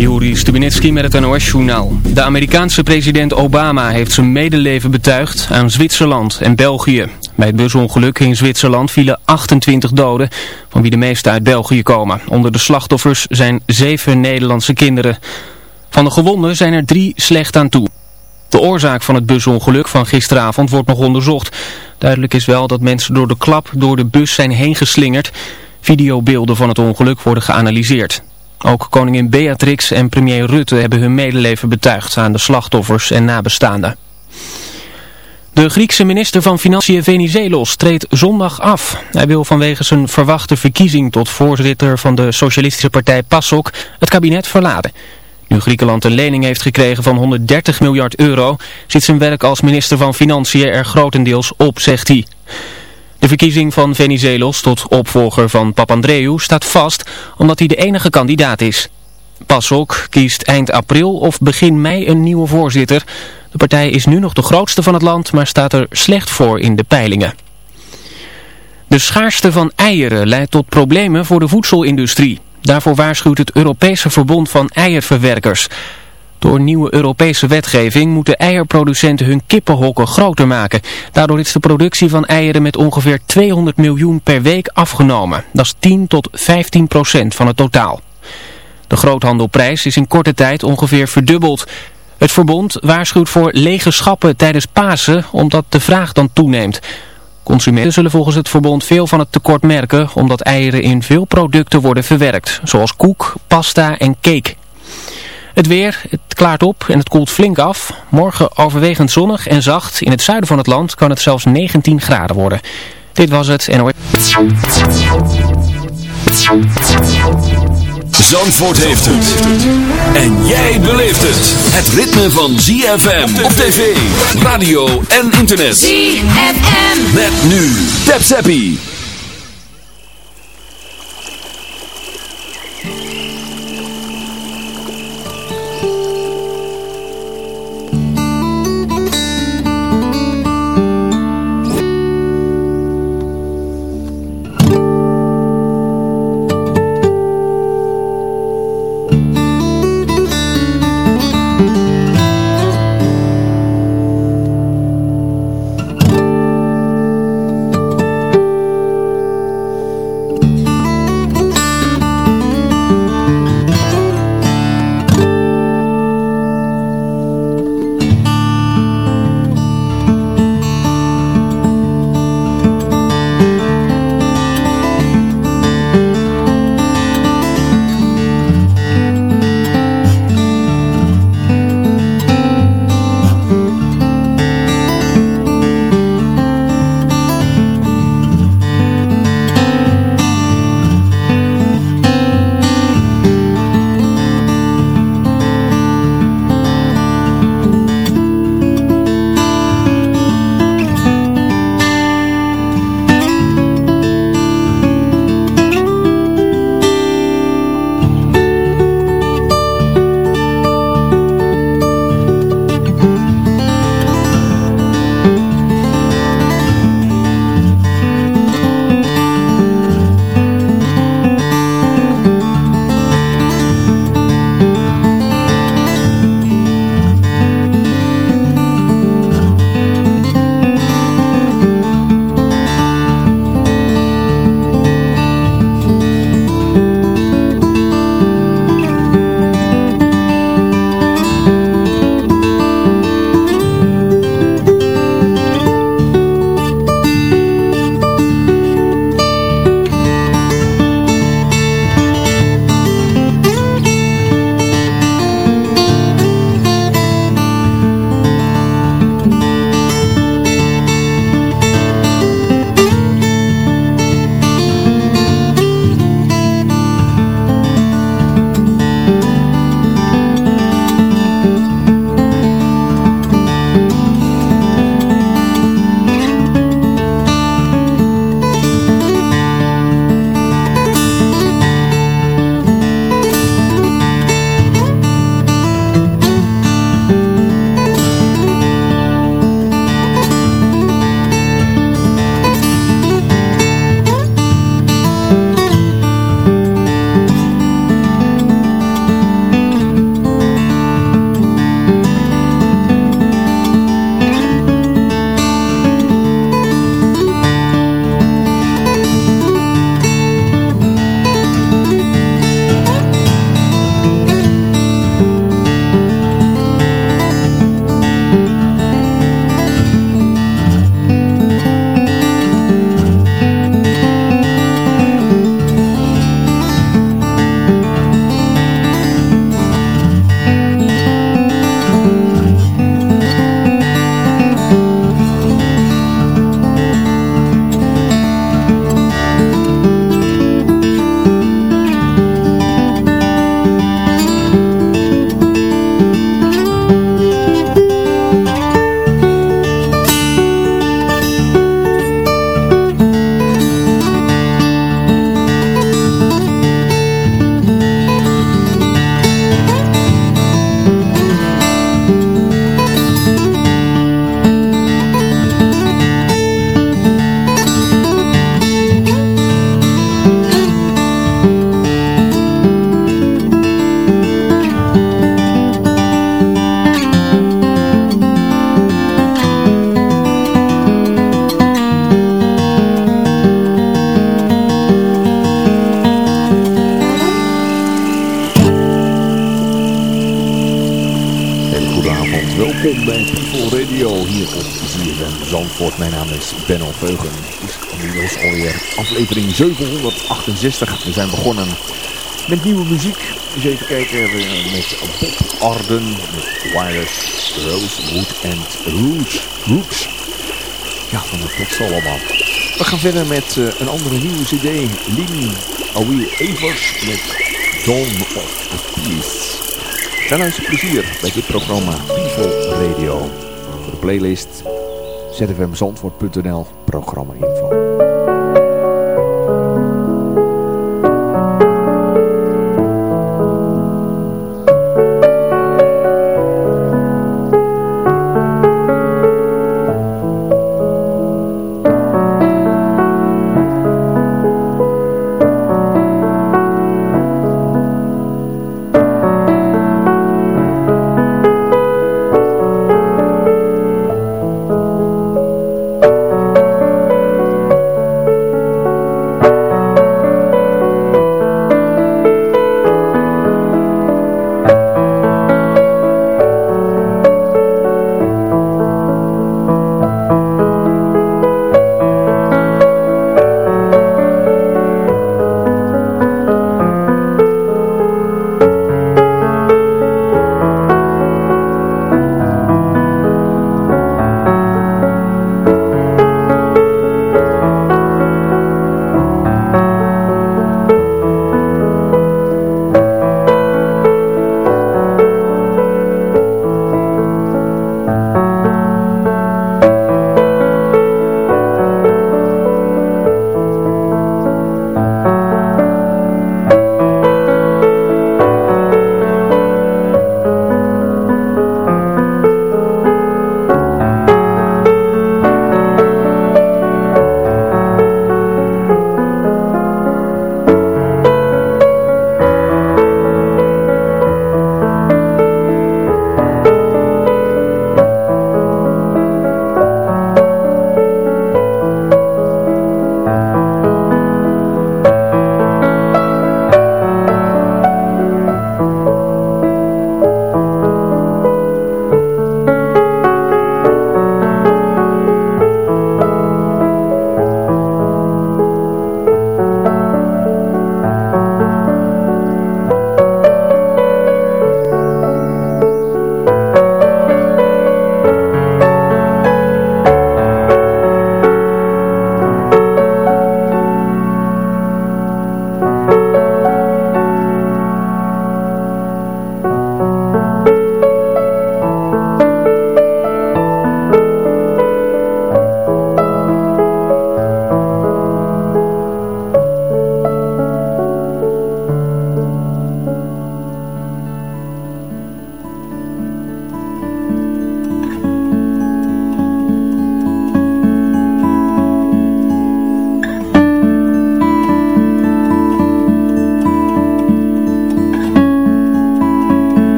Juri Stubinitsky met het NOS-journaal. De Amerikaanse president Obama heeft zijn medeleven betuigd aan Zwitserland en België. Bij het busongeluk in Zwitserland vielen 28 doden, van wie de meeste uit België komen. Onder de slachtoffers zijn zeven Nederlandse kinderen. Van de gewonden zijn er drie slecht aan toe. De oorzaak van het busongeluk van gisteravond wordt nog onderzocht. Duidelijk is wel dat mensen door de klap door de bus zijn heen geslingerd. Videobeelden van het ongeluk worden geanalyseerd. Ook koningin Beatrix en premier Rutte hebben hun medeleven betuigd aan de slachtoffers en nabestaanden. De Griekse minister van Financiën Venizelos treedt zondag af. Hij wil vanwege zijn verwachte verkiezing tot voorzitter van de socialistische partij PASOK het kabinet verlaten. Nu Griekenland een lening heeft gekregen van 130 miljard euro, zit zijn werk als minister van Financiën er grotendeels op, zegt hij. De verkiezing van Venizelos tot opvolger van Papandreou staat vast omdat hij de enige kandidaat is. PASOK kiest eind april of begin mei een nieuwe voorzitter. De partij is nu nog de grootste van het land, maar staat er slecht voor in de peilingen. De schaarste van eieren leidt tot problemen voor de voedselindustrie. Daarvoor waarschuwt het Europese Verbond van Eierverwerkers. Door nieuwe Europese wetgeving moeten eierproducenten hun kippenhokken groter maken. Daardoor is de productie van eieren met ongeveer 200 miljoen per week afgenomen. Dat is 10 tot 15 procent van het totaal. De groothandelprijs is in korte tijd ongeveer verdubbeld. Het verbond waarschuwt voor lege schappen tijdens Pasen omdat de vraag dan toeneemt. Consumenten zullen volgens het verbond veel van het tekort merken omdat eieren in veel producten worden verwerkt. Zoals koek, pasta en cake. Het weer, het klaart op en het koelt flink af. Morgen overwegend zonnig en zacht. In het zuiden van het land kan het zelfs 19 graden worden. Dit was het NOS. Zandvoort heeft het. En jij beleeft het. Het ritme van ZFM op tv, radio en internet. ZFM. Met nu. Tap Zappie. 768. We zijn begonnen met nieuwe muziek. Eens even kijken met Bob Arden, met Wireless, Rosewood and Roots. Roots. Ja, van het tekst allemaal. We gaan verder met uh, een andere nieuwe cd. Lien Awiel Evers met Dawn of Peace. Veel plezier bij dit programma People Radio. Voor de playlist zfmzandvoort.nl programma info.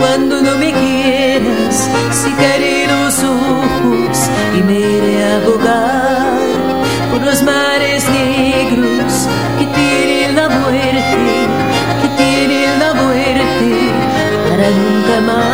cuando no me quieras, si caeré los ojos y me iré a abogar por los mares negros que tiene la muerte, que tiene la muerte para nunca más.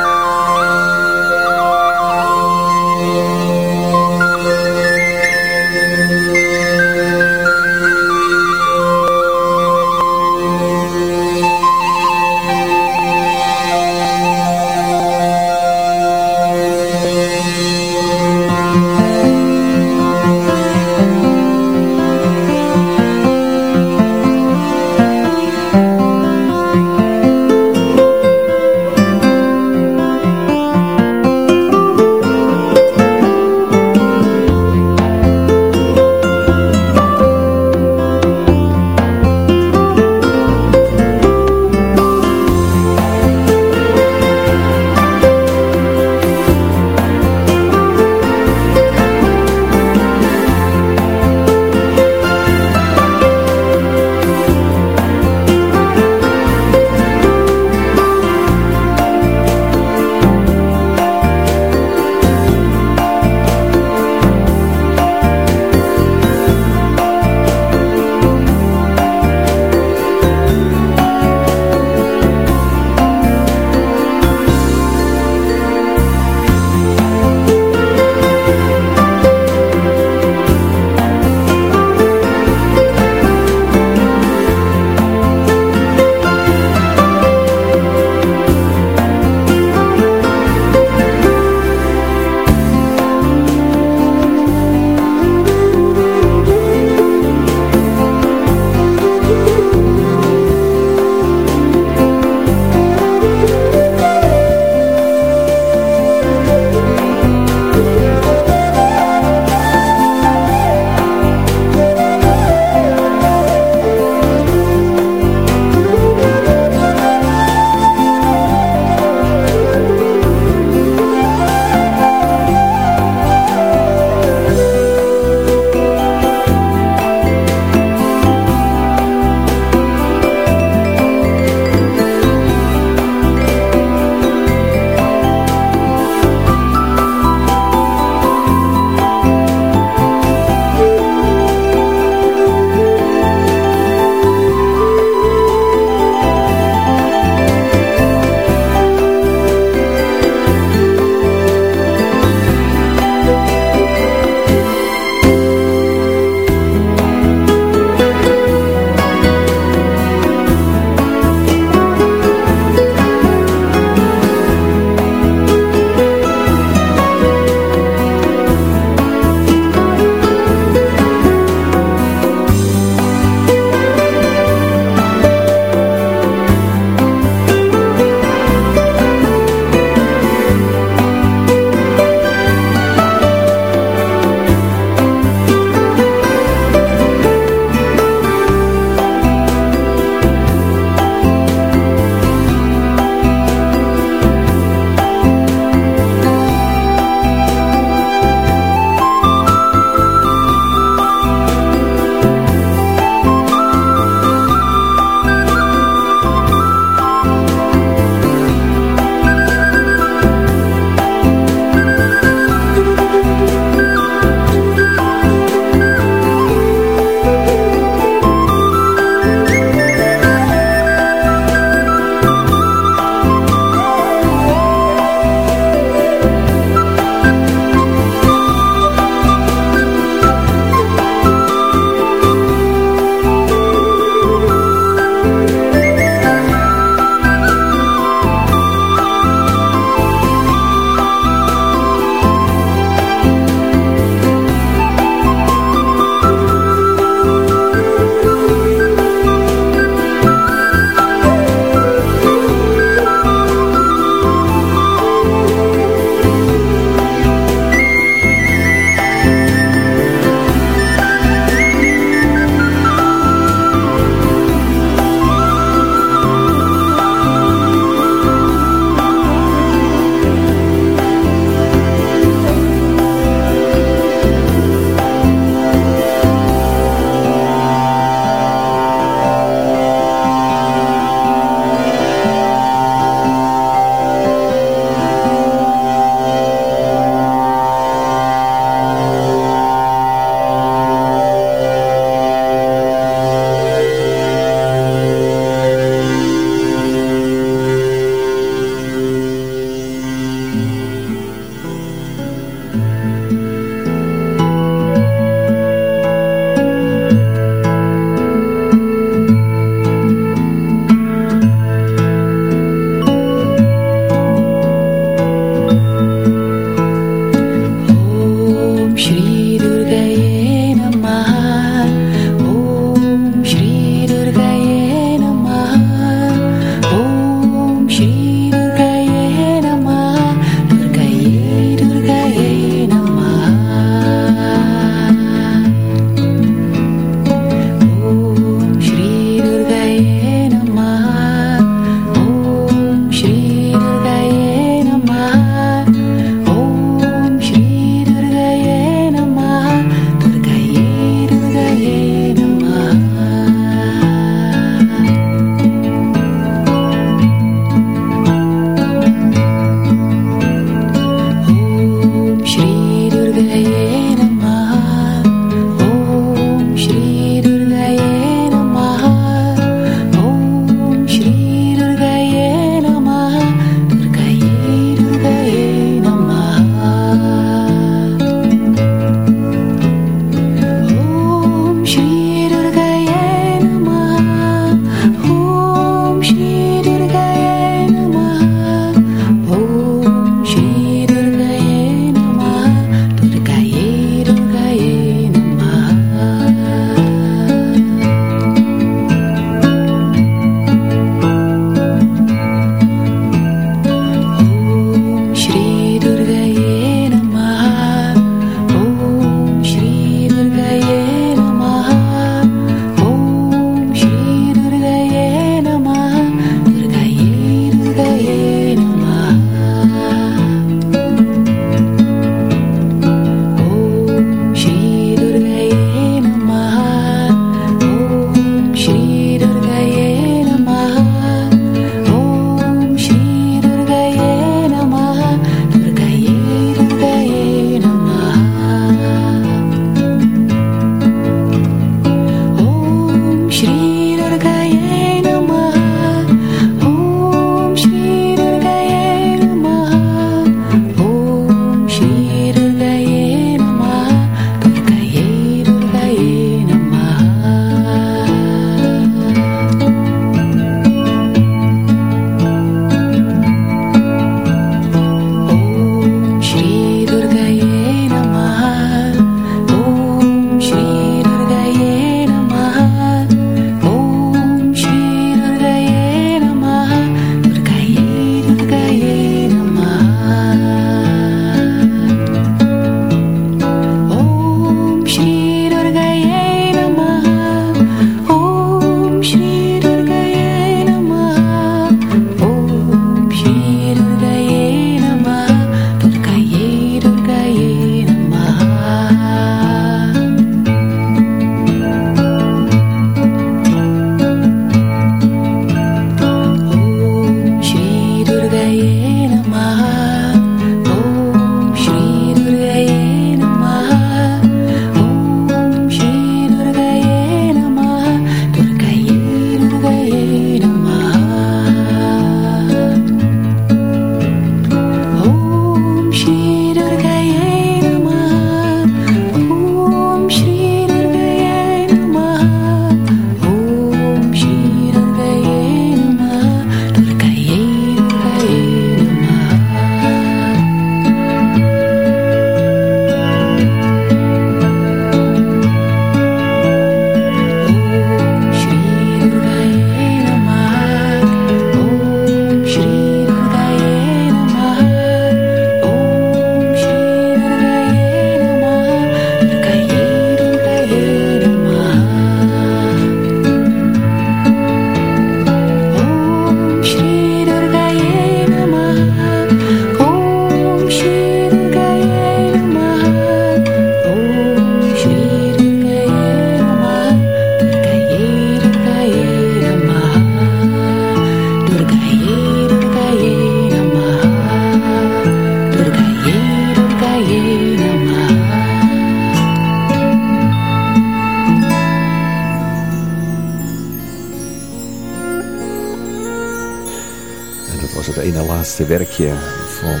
Van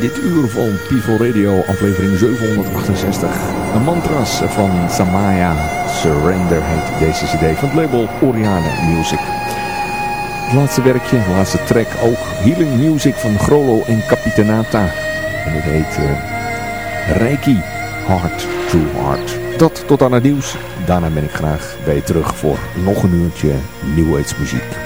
dit uur van People Radio, aflevering 768. Een mantras van Samaya Surrender heet deze cd van het label Oriane Music. Het laatste werkje, laatste track ook Healing Music van Grolo en Capitanata. En het heet uh, Reiki Heart to Heart. Dat tot aan het nieuws. Daarna ben ik graag bij je terug voor nog een uurtje New Age muziek.